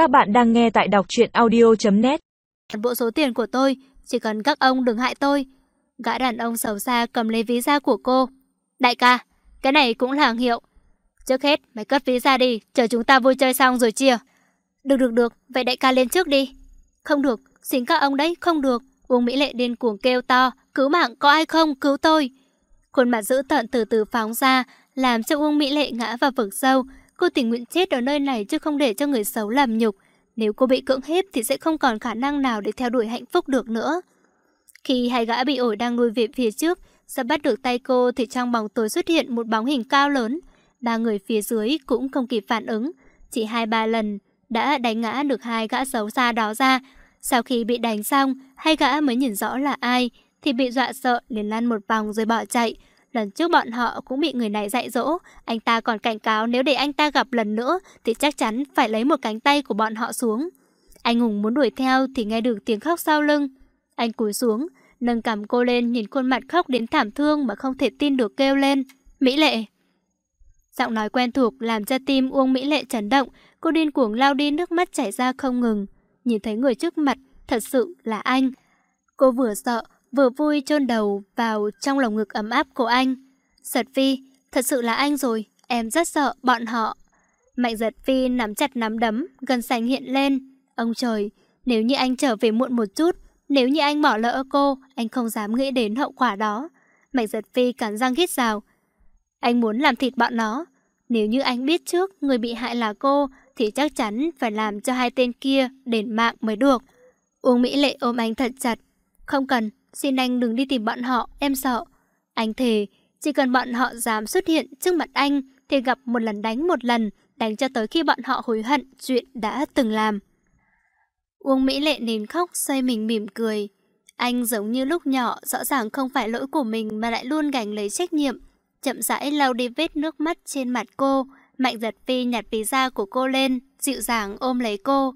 Các bạn đang nghe tại đọc truyện audio.net Bộ số tiền của tôi, chỉ cần các ông đừng hại tôi. Gã đàn ông xấu xa cầm lấy ví da của cô. Đại ca, cái này cũng là hàng hiệu. Trước hết, mày cất ví ra đi, chờ chúng ta vui chơi xong rồi chia. Được được được, vậy đại ca lên trước đi. Không được, xin các ông đấy, không được. Uông Mỹ Lệ điên cuồng kêu to, cứu mạng có ai không, cứu tôi. Khuôn mặt dữ tợn từ từ phóng ra, làm cho Uông Mỹ Lệ ngã vào vực sâu. Cô tình nguyện chết ở nơi này chứ không để cho người xấu làm nhục. Nếu cô bị cưỡng hiếp thì sẽ không còn khả năng nào để theo đuổi hạnh phúc được nữa. Khi hai gã bị ổi đang nuôi về phía trước, sắp bắt được tay cô thì trong bóng tối xuất hiện một bóng hình cao lớn. Ba người phía dưới cũng không kịp phản ứng. Chỉ hai ba lần đã đánh ngã được hai gã xấu xa đó ra. Sau khi bị đánh xong, hai gã mới nhìn rõ là ai, thì bị dọa sợ liền lăn một vòng rồi bỏ chạy. Lần trước bọn họ cũng bị người này dạy dỗ, anh ta còn cảnh cáo nếu để anh ta gặp lần nữa thì chắc chắn phải lấy một cánh tay của bọn họ xuống. Anh Hùng muốn đuổi theo thì nghe được tiếng khóc sau lưng. Anh cúi xuống, nâng cầm cô lên nhìn khuôn mặt khóc đến thảm thương mà không thể tin được kêu lên. Mỹ Lệ! Giọng nói quen thuộc làm cho tim Uông Mỹ Lệ chấn động, cô điên cuồng lao đi nước mắt chảy ra không ngừng. Nhìn thấy người trước mặt, thật sự là anh. Cô vừa sợ, vừa vui chôn đầu vào trong lồng ngực ấm áp của anh. Giật Phi, thật sự là anh rồi, em rất sợ bọn họ. Mạnh giật Phi nắm chặt nắm đấm, gần sành hiện lên. Ông trời, nếu như anh trở về muộn một chút, nếu như anh bỏ lỡ cô, anh không dám nghĩ đến hậu quả đó. Mạnh giật Phi cắn răng ghét rào. Anh muốn làm thịt bọn nó. Nếu như anh biết trước người bị hại là cô, thì chắc chắn phải làm cho hai tên kia đền mạng mới được. Uông Mỹ Lệ ôm anh thật chặt. Không cần, Xin anh đừng đi tìm bọn họ, em sợ. Anh thề, chỉ cần bọn họ dám xuất hiện trước mặt anh thì gặp một lần đánh một lần, đánh cho tới khi bọn họ hối hận chuyện đã từng làm. Uông Mỹ Lệ nín khóc, xoay mình mỉm cười. Anh giống như lúc nhỏ, rõ ràng không phải lỗi của mình mà lại luôn gánh lấy trách nhiệm. Chậm rãi lau đi vết nước mắt trên mặt cô, mạnh giật phi nhặt ví da của cô lên, dịu dàng ôm lấy cô.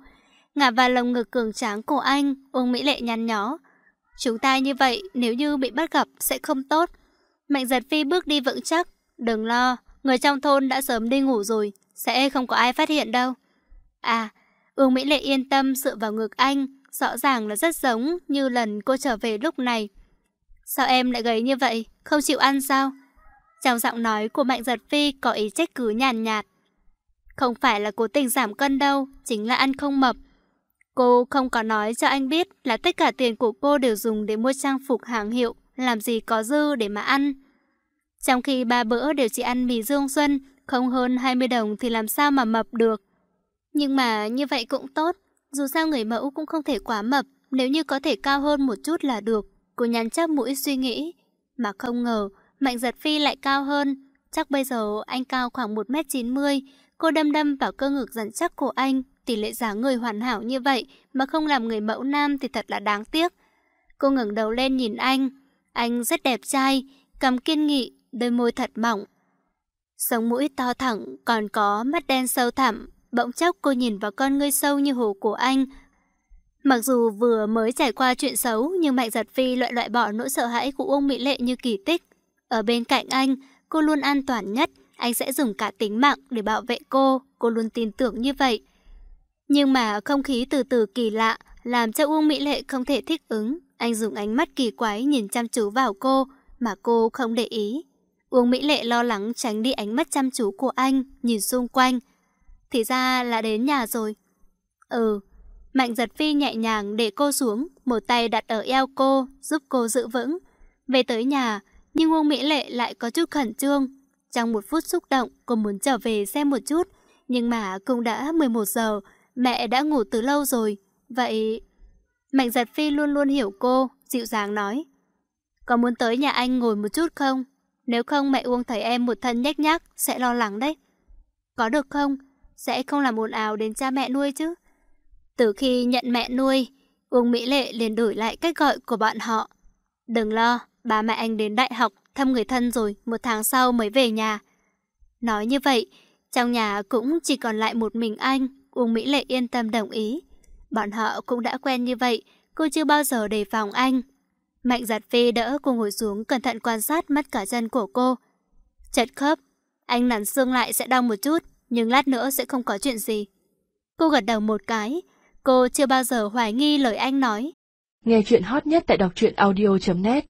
Ngả vào lồng ngực cường tráng của anh, Uông Mỹ Lệ nhăn nhó, Chúng ta như vậy nếu như bị bắt gặp sẽ không tốt. Mạnh giật phi bước đi vững chắc. Đừng lo, người trong thôn đã sớm đi ngủ rồi, sẽ không có ai phát hiện đâu. À, Ương Mỹ Lệ yên tâm dựa vào ngực anh, rõ ràng là rất giống như lần cô trở về lúc này. Sao em lại gầy như vậy, không chịu ăn sao? Trong giọng nói của Mạnh Giật Phi có ý trách cứ nhàn nhạt. Không phải là cố tình giảm cân đâu, chính là ăn không mập. Cô không có nói cho anh biết là tất cả tiền của cô đều dùng để mua trang phục hàng hiệu, làm gì có dư để mà ăn. Trong khi ba bữa đều chỉ ăn mì dương xuân, không hơn 20 đồng thì làm sao mà mập được. Nhưng mà như vậy cũng tốt, dù sao người mẫu cũng không thể quá mập, nếu như có thể cao hơn một chút là được. Cô nhắn chắc mũi suy nghĩ, mà không ngờ Mạnh Giật Phi lại cao hơn. Chắc bây giờ anh cao khoảng 1m90, cô đâm đâm vào cơ ngực rắn chắc của anh, tỷ lệ dáng người hoàn hảo như vậy mà không làm người mẫu nam thì thật là đáng tiếc. Cô ngẩng đầu lên nhìn anh. Anh rất đẹp trai, cầm kiên nghị, đôi môi thật mỏng. Sống mũi to thẳng, còn có mắt đen sâu thẳm. Bỗng chốc cô nhìn vào con ngươi sâu như hồ của anh. Mặc dù vừa mới trải qua chuyện xấu, nhưng Mạnh Giật Phi loại loại bỏ nỗi sợ hãi của Uông Mỹ Lệ như kỳ tích. Ở bên cạnh anh, cô luôn an toàn nhất. Anh sẽ dùng cả tính mạng để bảo vệ cô. Cô luôn tin tưởng như vậy. Nhưng mà không khí từ từ kỳ lạ làm cho Uông Mỹ Lệ không thể thích ứng. Anh dùng ánh mắt kỳ quái nhìn chăm chú vào cô mà cô không để ý. Uông Mỹ Lệ lo lắng tránh đi ánh mắt chăm chú của anh, nhìn xung quanh. Thì ra là đến nhà rồi. Ừ, Mạnh giật phi nhẹ nhàng để cô xuống, một tay đặt ở eo cô, giúp cô giữ vững. Về tới nhà, nhưng Uông Mỹ Lệ lại có chút khẩn trương. Trong một phút xúc động, cô muốn trở về xem một chút. Nhưng mà cũng đã 11 giờ, Mẹ đã ngủ từ lâu rồi, vậy... Mạnh giật phi luôn luôn hiểu cô, dịu dàng nói. Có muốn tới nhà anh ngồi một chút không? Nếu không mẹ Uông thấy em một thân nhách nhác, sẽ lo lắng đấy. Có được không? Sẽ không làm ồn ào đến cha mẹ nuôi chứ? Từ khi nhận mẹ nuôi, Uông Mỹ Lệ liền đổi lại cách gọi của bọn họ. Đừng lo, ba mẹ anh đến đại học thăm người thân rồi, một tháng sau mới về nhà. Nói như vậy, trong nhà cũng chỉ còn lại một mình anh, Uông Mỹ Lệ yên tâm đồng ý. Bọn họ cũng đã quen như vậy, cô chưa bao giờ đề phòng anh. Mạnh giật phi đỡ cô ngồi xuống cẩn thận quan sát mắt cả chân của cô. Chật khớp, anh nắn xương lại sẽ đau một chút, nhưng lát nữa sẽ không có chuyện gì. Cô gật đầu một cái. Cô chưa bao giờ hoài nghi lời anh nói. Nghe chuyện hot nhất tại đọc truyện audio.net